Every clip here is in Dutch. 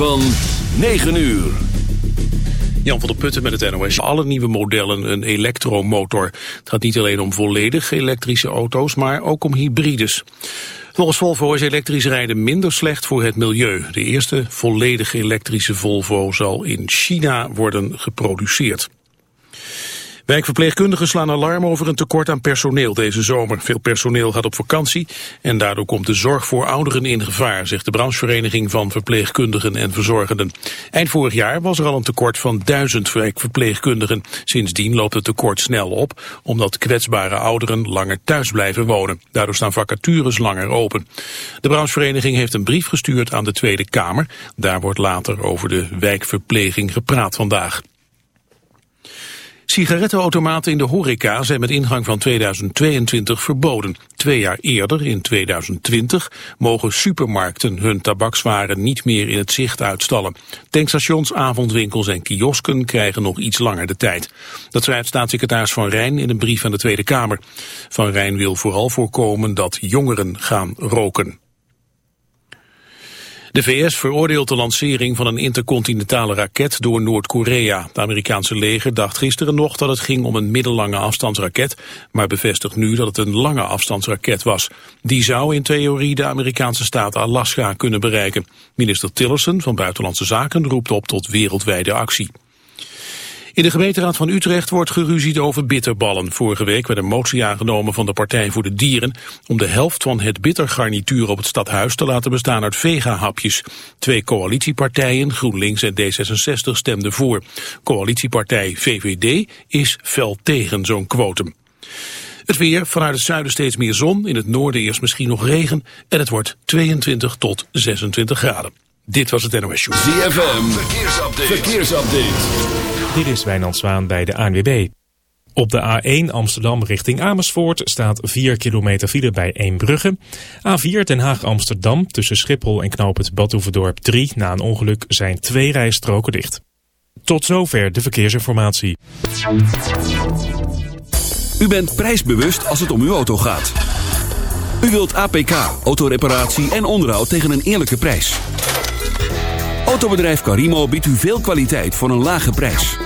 Van 9 uur. Jan van der Putten met het NOS. Alle nieuwe modellen een elektromotor. Het gaat niet alleen om volledig elektrische auto's, maar ook om hybrides. Volgens Volvo is elektrisch rijden minder slecht voor het milieu. De eerste volledig elektrische Volvo zal in China worden geproduceerd. Wijkverpleegkundigen slaan alarm over een tekort aan personeel deze zomer. Veel personeel gaat op vakantie en daardoor komt de zorg voor ouderen in gevaar, zegt de branchevereniging van verpleegkundigen en verzorgenden. Eind vorig jaar was er al een tekort van duizend wijkverpleegkundigen. Sindsdien loopt het tekort snel op, omdat kwetsbare ouderen langer thuis blijven wonen. Daardoor staan vacatures langer open. De branchevereniging heeft een brief gestuurd aan de Tweede Kamer. Daar wordt later over de wijkverpleging gepraat vandaag. Sigarettenautomaten in de horeca zijn met ingang van 2022 verboden. Twee jaar eerder, in 2020, mogen supermarkten hun tabakswaren niet meer in het zicht uitstallen. Tankstations, avondwinkels en kiosken krijgen nog iets langer de tijd. Dat schrijft staatssecretaris Van Rijn in een brief aan de Tweede Kamer. Van Rijn wil vooral voorkomen dat jongeren gaan roken. De VS veroordeelt de lancering van een intercontinentale raket door Noord-Korea. Het Amerikaanse leger dacht gisteren nog dat het ging om een middellange afstandsraket, maar bevestigt nu dat het een lange afstandsraket was. Die zou in theorie de Amerikaanse staat Alaska kunnen bereiken. Minister Tillerson van Buitenlandse Zaken roept op tot wereldwijde actie. In de gemeenteraad van Utrecht wordt geruzied over bitterballen. Vorige week werd een motie aangenomen van de Partij voor de Dieren... om de helft van het bittergarnituur op het stadhuis te laten bestaan uit vega-hapjes. Twee coalitiepartijen, GroenLinks en D66, stemden voor. Coalitiepartij VVD is fel tegen zo'n quotum. Het weer, vanuit het zuiden steeds meer zon, in het noorden eerst misschien nog regen... en het wordt 22 tot 26 graden. Dit was het NOS Show. ZFM, verkeersupdate. Dit is Wijnand Zwaan bij de ANWB. Op de A1 Amsterdam richting Amersfoort staat 4 kilometer file bij Eembrugge. A4 Den Haag-Amsterdam tussen Schiphol en Knoop het Badhoevedorp 3 na een ongeluk zijn twee rijstroken dicht. Tot zover de verkeersinformatie. U bent prijsbewust als het om uw auto gaat. U wilt APK, autoreparatie en onderhoud tegen een eerlijke prijs. Autobedrijf Carimo biedt u veel kwaliteit voor een lage prijs.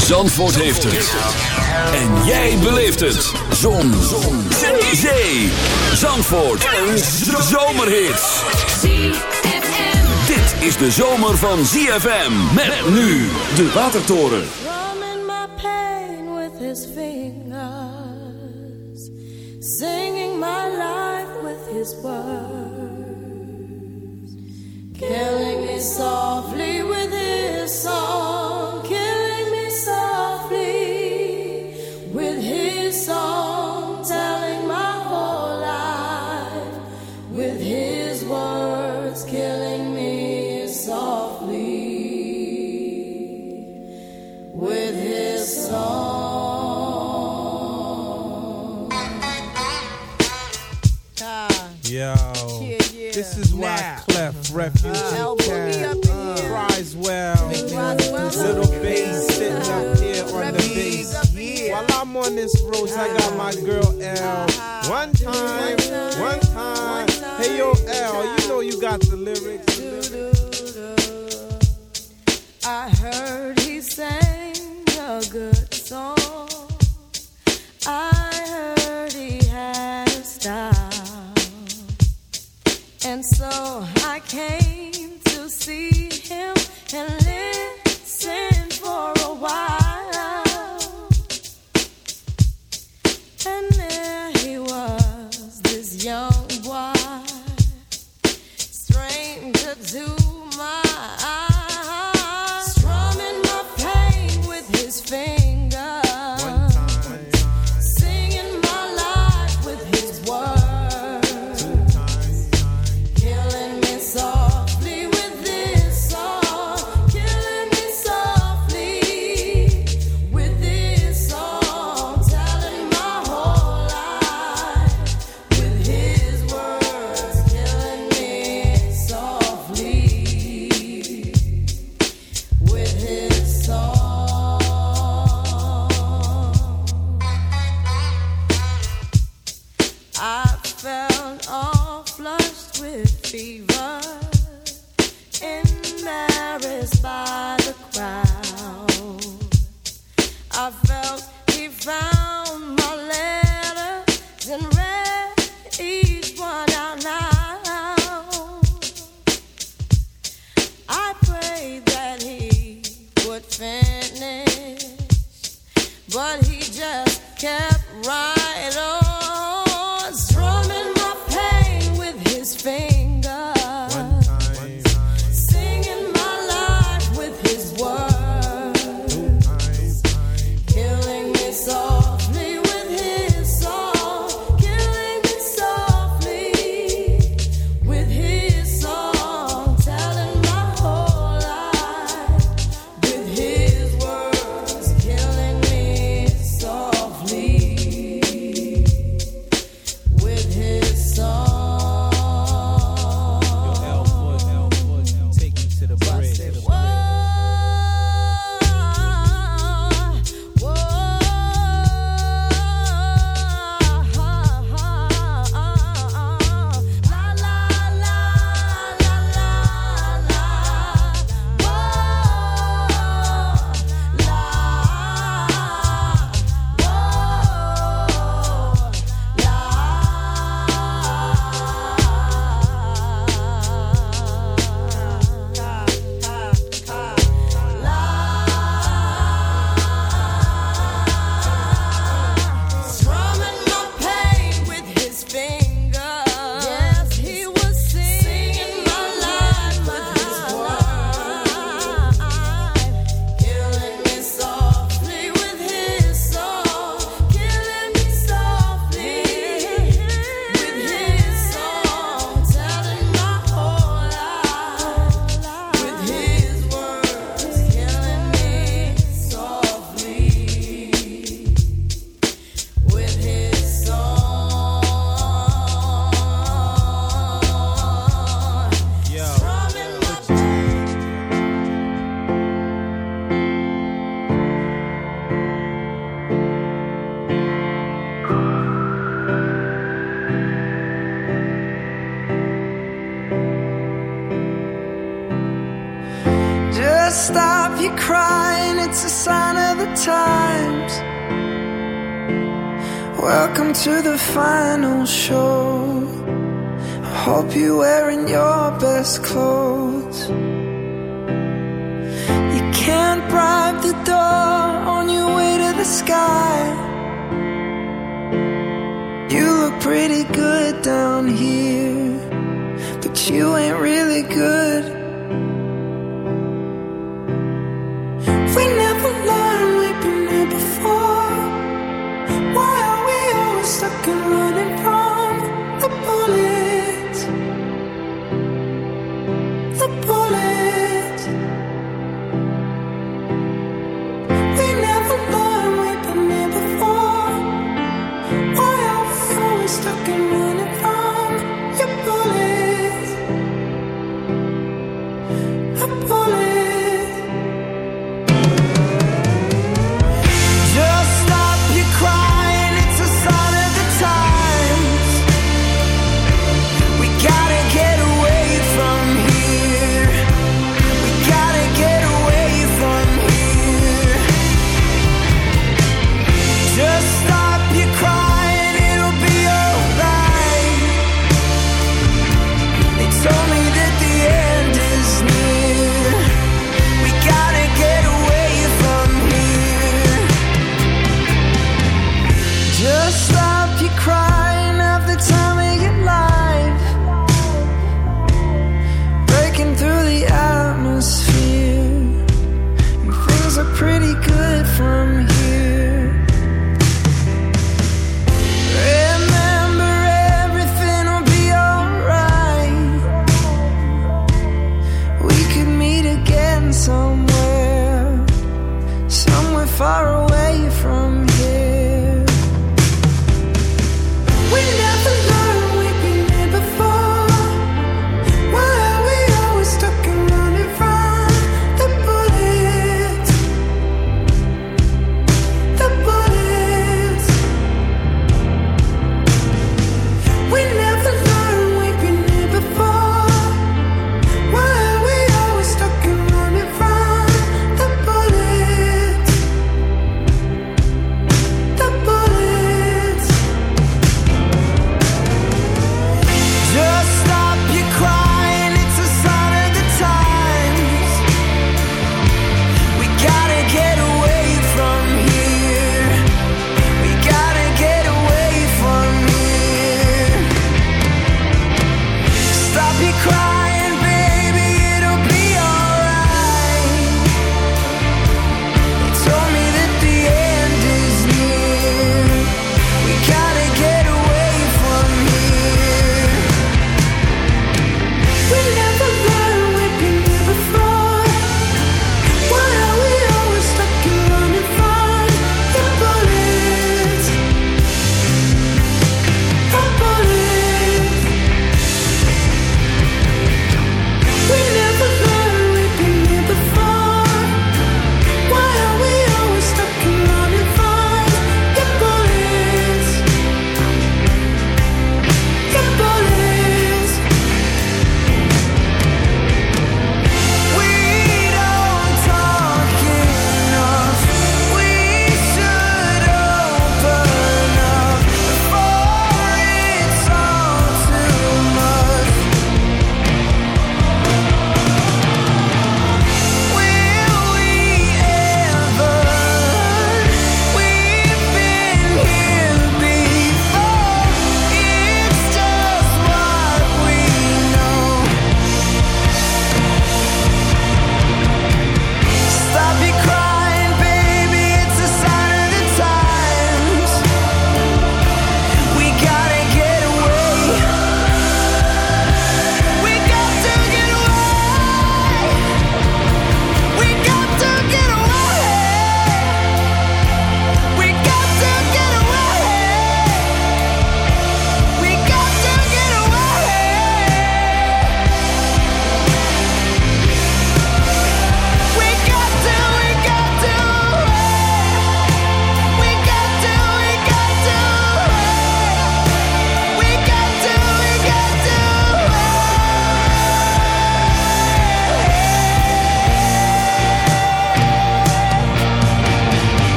Zandvoort heeft het. En jij beleeft het. Zon. Zon. Zee. Zandvoort. Een zomerhit. Dit is de zomer van ZFM. Met nu de Watertoren. Drumming my pain with his fingers. Singing my life with his words. Killing me softly Clef Refugee El Boogie Cat up in here. cries well. Roswell. Little bass sitting up here on the bass. up in here. While I'm on this road, I got my girl L. One time,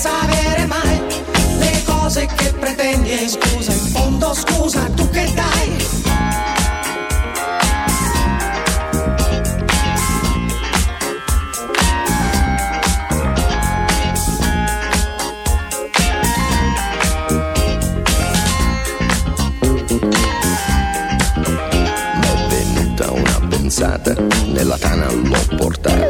Senza avere mai le cose che pretendi e scusa, in fondo scusa, tu che dai? nella tana l'ho portata,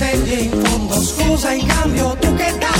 Pretendi in fondo. Scusa in cambio che dai?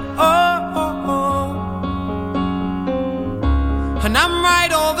Right over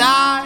dar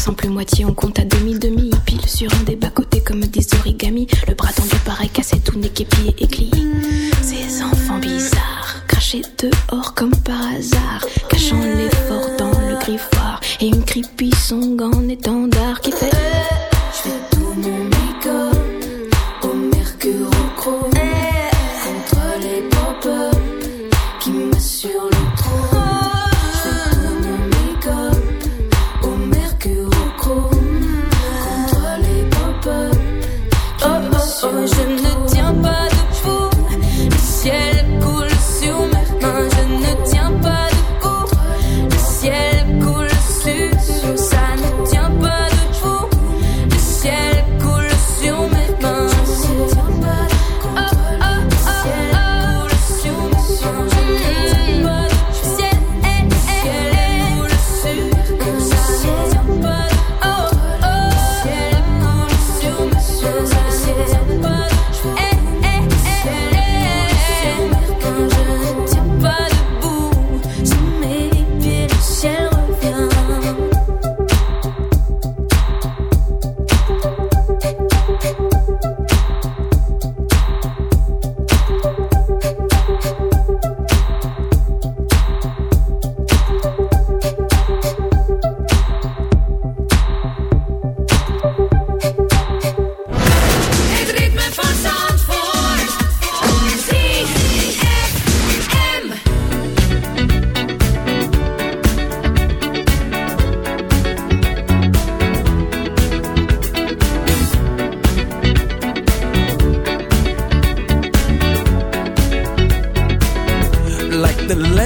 simple moitié, on compte à demi-demi. Pile sur un des bas-côtés comme des origamis. Le bras tendu pareil, cassé, tout nez, pied et glié. Ces enfants bizarres, crachés dehors comme par hasard. Cachant l'effort dans le griffoir. Et une creepy song en étendard qui fait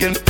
again.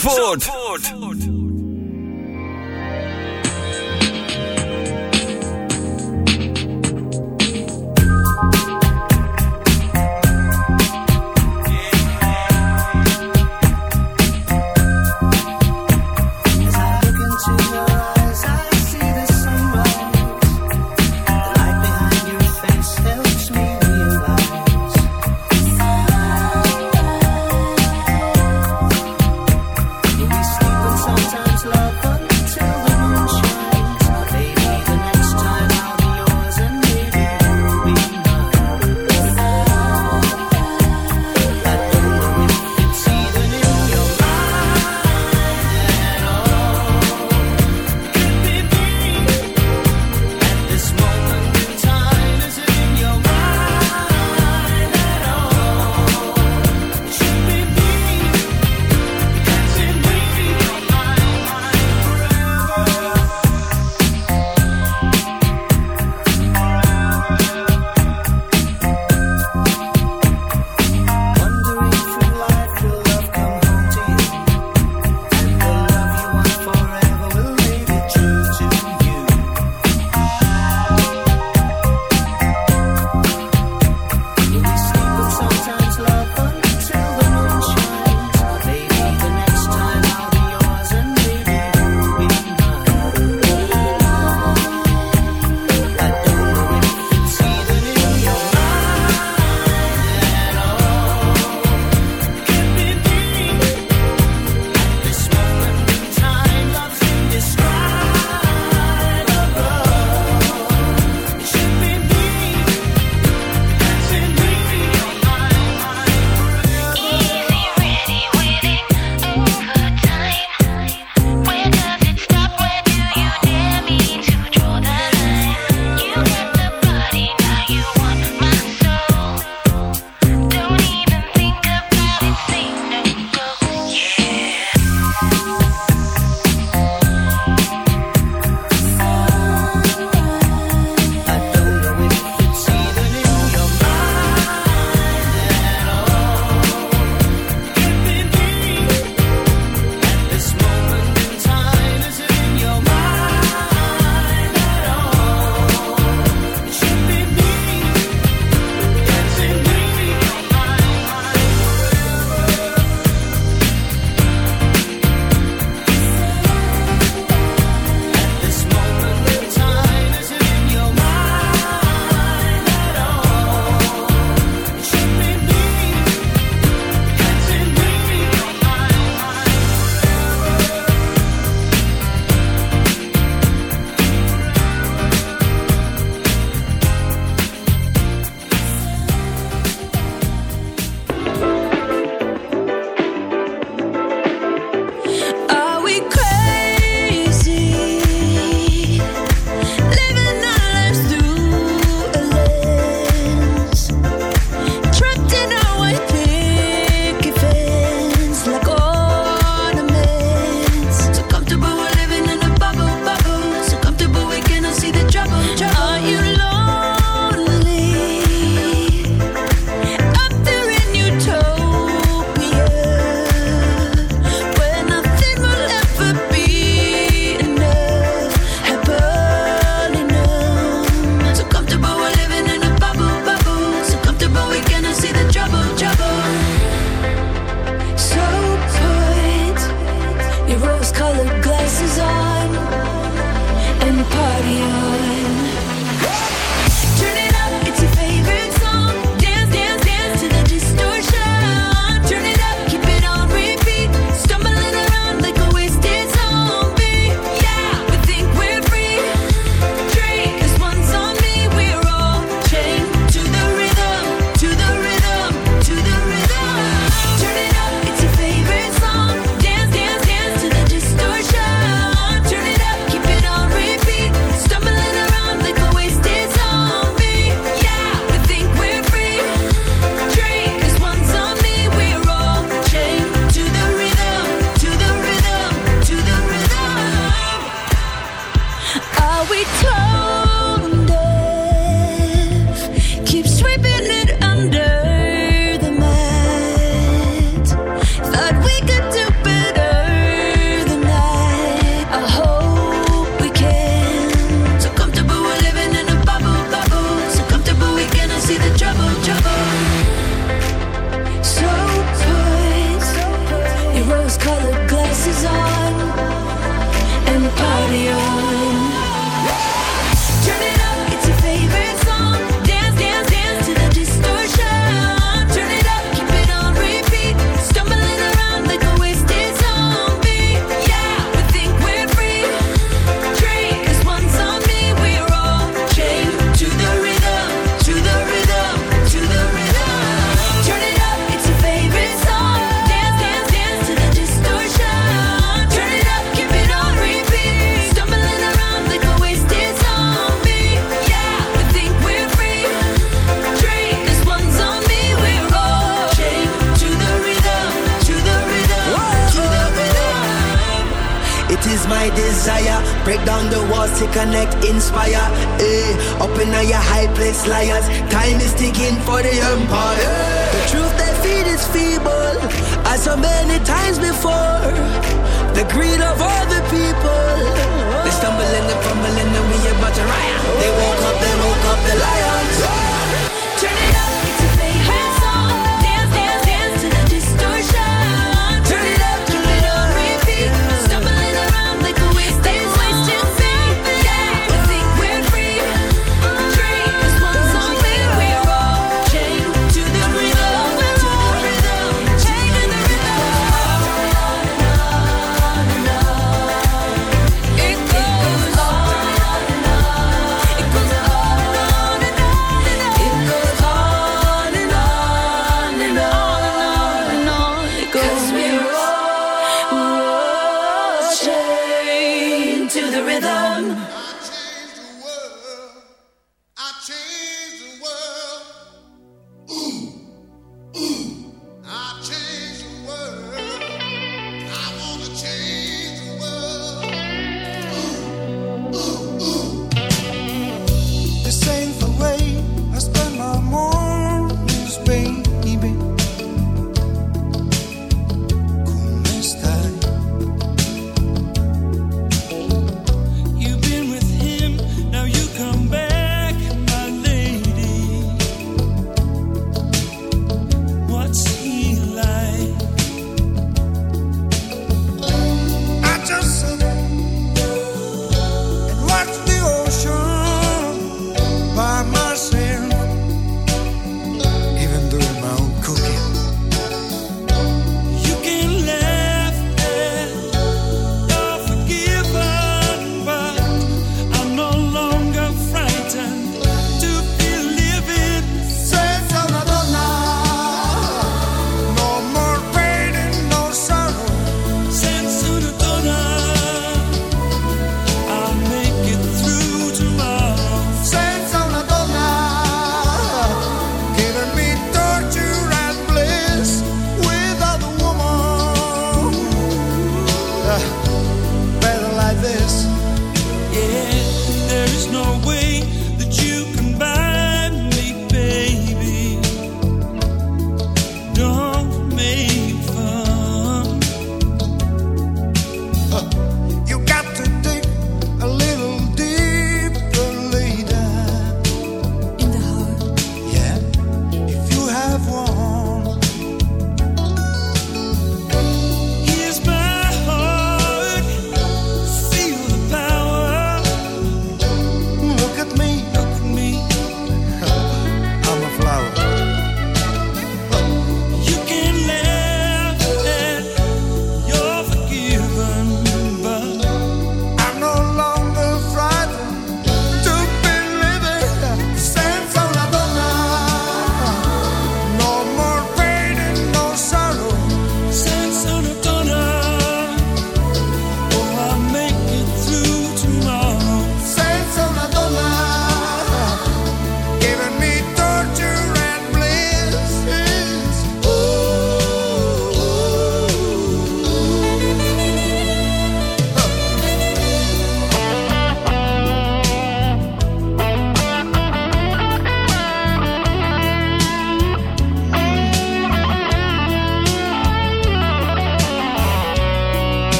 Zandvoort.